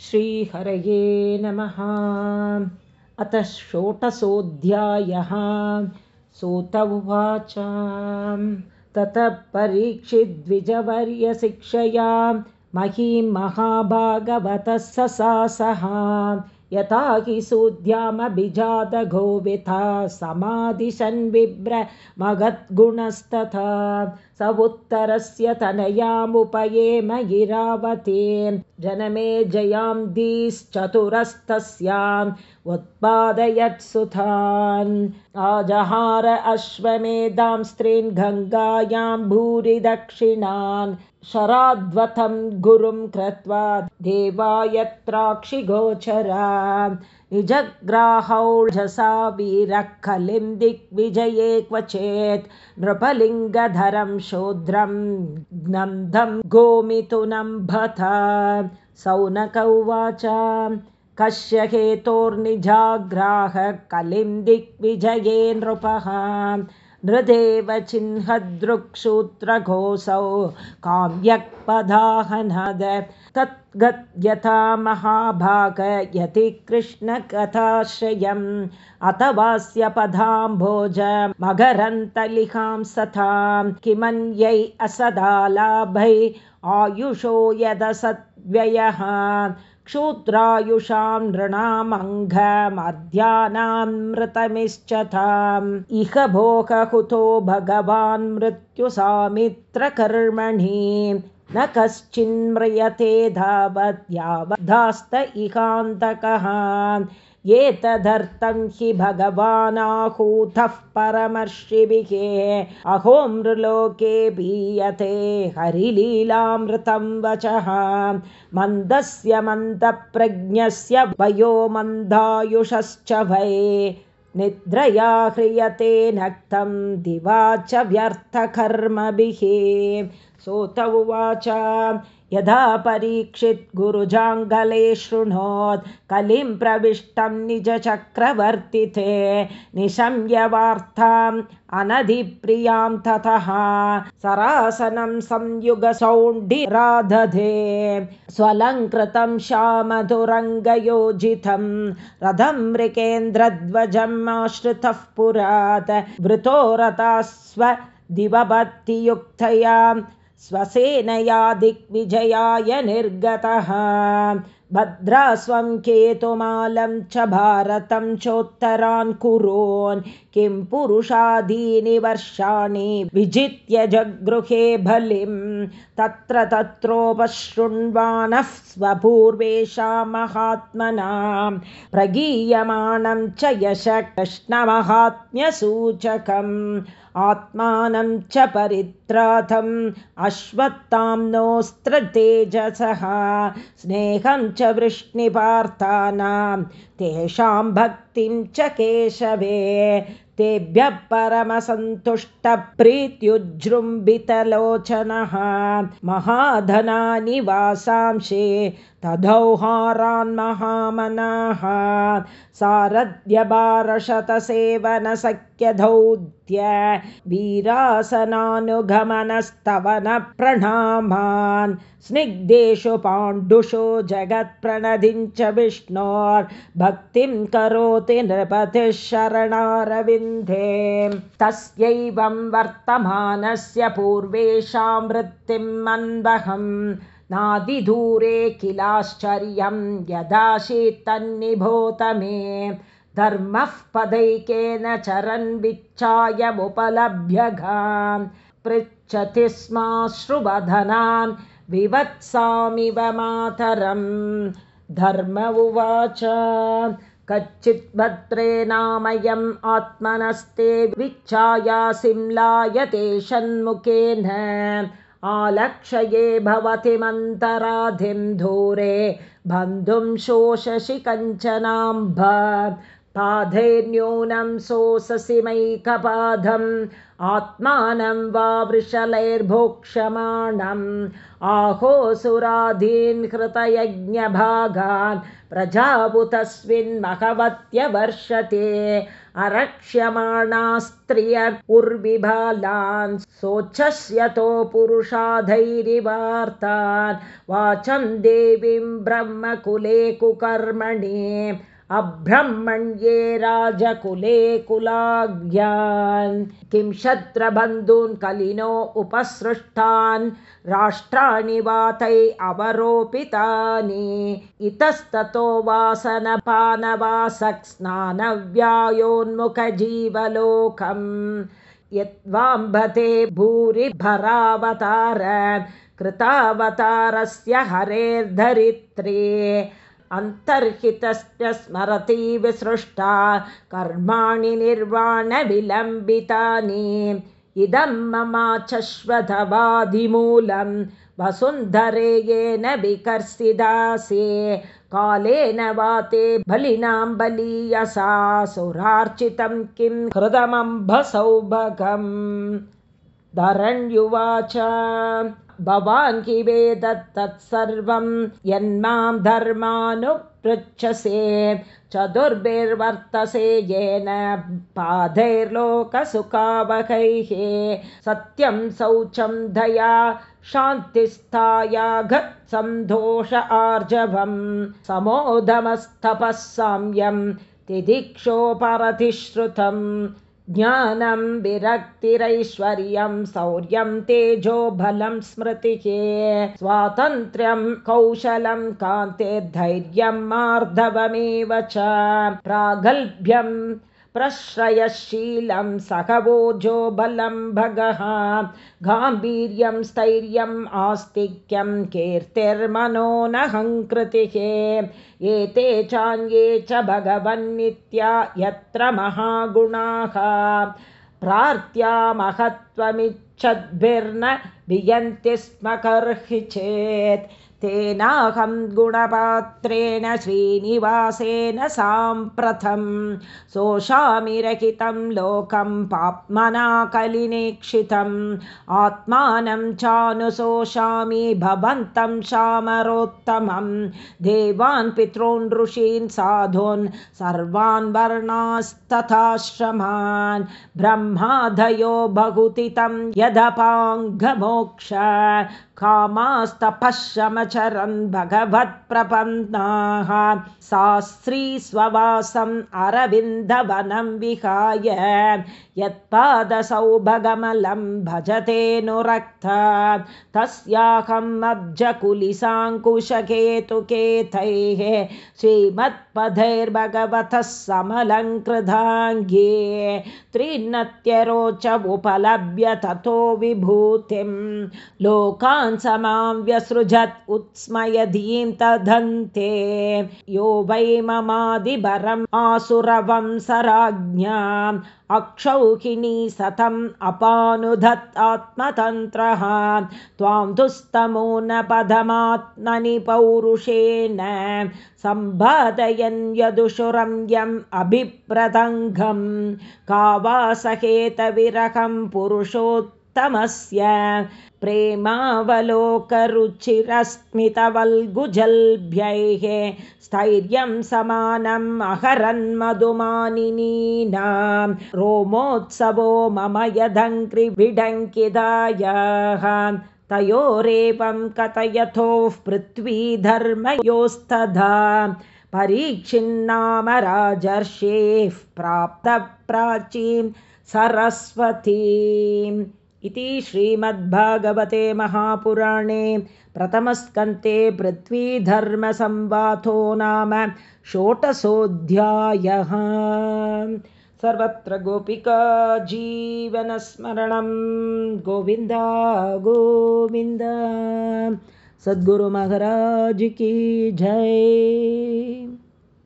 श्रीहरये नमः। अतः षोटसोऽध्यायः सूत उवाच। ततः परीक्षिद्विजवर्यशिक्षया महीं महाभागवतः ससासः यथा हि सूद्यामभिजातगोविता समादिशन् बिभ्र मगद्गुणस्तथा स उत्तरस्य तनयामुपयेम गिरावते जनमे जयां दीश्चतुरस्तस्याम् उत्पादयत्सुतान् आजहार अश्वमेधां स्त्रीन् गङ्गायां भूरि दक्षिणान्। शराद्वतं गुरुं कृत्वा देवायत्राक्षिगोचरा निजग्राहौजसा वीरकलिं दिग्विजये क्वचेत्। नृपलिङ्गधरं शूद्रं ग्नन्दं गोमिथुनं भथ सौनक उवाच कस्य हेतोर्निजाग्राह कलिं दिग्विजये नृपः। नृदेव चिह्नदृक्सूत्रघोषौ काव्यक्पदाहनद तद्गद्यथा महाभागयति कृष्णकथाश्रयम्। अथवास्य पदाम्भोज मकरन्तलिकां सतां किमन्यै असदालाभै आयुषो यदसद्व्ययः क्षूद्रायुषां नृणामङ्घमध्यानामृतमिश्चताम् इह भोगहुतो भगवान् मृत्युसामित्रकर्मणि। न कश्चिन्म्रियते धावत् यावद्धास्त इहान्तकः एतदर्थं हि भगवानाहूतः परमर्षिभिः अहो मृलोके पीयते हरिलीलामृतं वचः। मन्दस्य मन्दप्रज्ञस्य वयो मन्दायुषश्च वै। निद्रया ह्रियते नक्तं दिवा च व्यर्थकर्मभिः। सोत उवाच यदा परीक्षित् गुरुजाङ्गले शृणोत् कलिं प्रविष्टं निजचक्रवर्तिते निशम्यवार्ताम् अनधिप्रियां ततः सरासनं संयुगसौण्डिराधधे स्वलङ्कृतं श्यामधुरङ्गयोजितं रथं मृगेन्द्रध्वजम् आश्रितः पुरात् वृतो रथास्व दिवभक्तियुक्तया स्वसेनया दिग्विजयाय निर्गतः। भद्रास्वं केतुमालं च भारतं चोत्तरान् कुरोन्। किं पुरुषादीनि वर्षाणि विजित्य जगृहे बलिं। तत्र तत्रोपशृण्वानः स्वपूर्वेषां महात्मनां। प्रगीयमाणं च यश कृष्णमहात्म्यसूचकम् आत्मानं च परित्रातम् अश्वत्थां नोऽस्त्रतेजसः स्नेहं च वृष्णिपार्थानां तेषां भक्तिं च केशवे तेभ्यः परमसन्तुष्टप्रीत्युजृम्बितलोचनः महाधनानि वासांशे तदौहारान् महामनाः सारथ्यभारशतसेवनसख्यधौद्य वीरासनानुगमनस्तवनप्रणामान् स्निग्धेषु पाण्डुषु जगत्प्रणदिं च विष्णोर्भक्तिं करोति नृपतिः शरणारविन्दे तस्यैवं वर्तमानस्य पूर्वेषां वृत्तिम् अन्वहम् नादिदूरे किलाश्चर्यं यदाशीत्तन्निभूत मे। धर्मः पदैकेन चरन् विच्छायमुपलभ्यघान् पृच्छति स्माश्रुवधनान् विवत्सामिव मातरं धर्म उवाच कच्चित् भद्रे नामयम् आत्मनस्ते विच्छायासिंलायते षण्मुखेन आलक्षये भवति मन्तराधिं दूरे बन्धुं शोषसि कञ्चनाम्ब पाधैर्न्यूनं सोऽससिमैकपादम् आत्मानं वा वृषलैर्भोक्षमाणम् आहोसुराधीन् कृतयज्ञभागान् प्रजाबुतस्मिन्महवत्यवर्षते अरक्ष्यमाणा स्त्रिय उर्विबालान् सोच्छस्यतो पुरुषाधैरिवार्तान्। वाचं देवीं ब्रह्मकुले कुकर्मणि अब्रह्मण्ये राजकुले कुलाज्ञान्। किं शत्रबन्धून् कलिनो उपसृष्टान् राष्ट्राणि वातै अवरोपितानि। इतस्ततो वासनपानवासक् स्नानव्यायोन्मुखजीवलोकम् यद्वाम्भते भूरि भरावतार कृतावतारस्य हरेर्धरित्रे अन्तर्हितस्य स्मरति विसृष्टा कर्माणि निर्वाणविलम्बितानि। इदं ममाचश्वतवादिमूलं वसुन्धरे येन विकर्षिदासे। कालेन वाते बलिनां बलीयसा सुरार्चितं किं हृदमम्भसौभगम्। धरण्युवाच भवान् कि वेदत्तत्सर्वं यन्मां धर्मानुपृच्छसे चतुर्भिर्वर्तसे येन पादैर्लोकसुखावहैः सत्यं शौचं दया शान्तिस्थाया गत्सन्दोष आर्जवं समोदमस्तपः साम्यं तिदिक्षोपरतिश्रुतम् ज्ञानं विरक्तिरैश्वर्यं शौर्यं तेजो बलं स्मृतिः स्वातन्त्र्यं कौशलं कान्तेर्धैर्यं मार्धवमेव च प्रागल्भ्यं प्रश्रयशीलं सखवोजो बलं भगः। गाम्भीर्यं स्थैर्यम् आस्तिक्यं कीर्तिर्मनो नहङ्कृतिः एते चान्ये च भगवन्नित्या यत्र महागुणाः। प्रार्थ्या महत्त्वमिच्छद्भिर्न वियन्ति स्म कर्हि चेत् तेनाहं गुणपात्रेण श्रीनिवासेन साम्प्रतं सोषामिरहितं लोकं पाप्मना कलिनेक्षितम् आत्मानं चानुशोषामि भवन्तं शामरोत्तमं देवान् पितॄन् ऋषीन् साधून् सर्वान् वर्णास्तथाश्रमान् ब्रह्मादयो बहुतितं यदपाङ्गमोक्ष कामास्तपशमचरन् भगवत्प्रपन्नाः। सा स्ववासम् अरविन्दवनं विहाय। यत्पादसौभगमलं भजतेऽनुरक्त तस्याहम् अब्जकुलिसाङ्कुशकेतुकेतैः श्रीमत्पथैर्भगवतः समलङ्कृधाङ्गे त्रिनत्यरोच उपलभ्य ततो विभूतिं लोकान् समां व्यसृजत् उत्स्मयधीं तदन्ते यो वै ममादिभरम् आसुरवंसराज्ञाम् अक्षौहिणी सतम् अपानुधत् आत्मतन्त्रः। त्वां दुस्तमो न पदमात्मनि पौरुषेण। सम्बाधयन् यदुषुरं यम् अभिप्रदङ्गं का वा पुरुषोत्तमस्य प्रेमावलोकरुचिरस्मितवल्गुजल्भ्यैः स्थैर्यं समानम् अहरन्मधुमानिनीनां रोमोत्सवो मम यदङ्क्रिभिडङ्किदायाः तयोरेवं कथयथोः पृथ्वीधर्मयोस्तधा परीक्षिन्नाम राजर्षेः प्राप्तप्राचीं सरस्वतीम् इति श्रीमद्भागवते महापुराणे प्रथमस्कन्ते पृथ्वीधर्मसंवाथो नाम षोटशोऽध्यायः सर्वत्र गोपिका जीवनस्मरणं। गोविन्द गोविन्द। सद्गुरुमहाराज की जय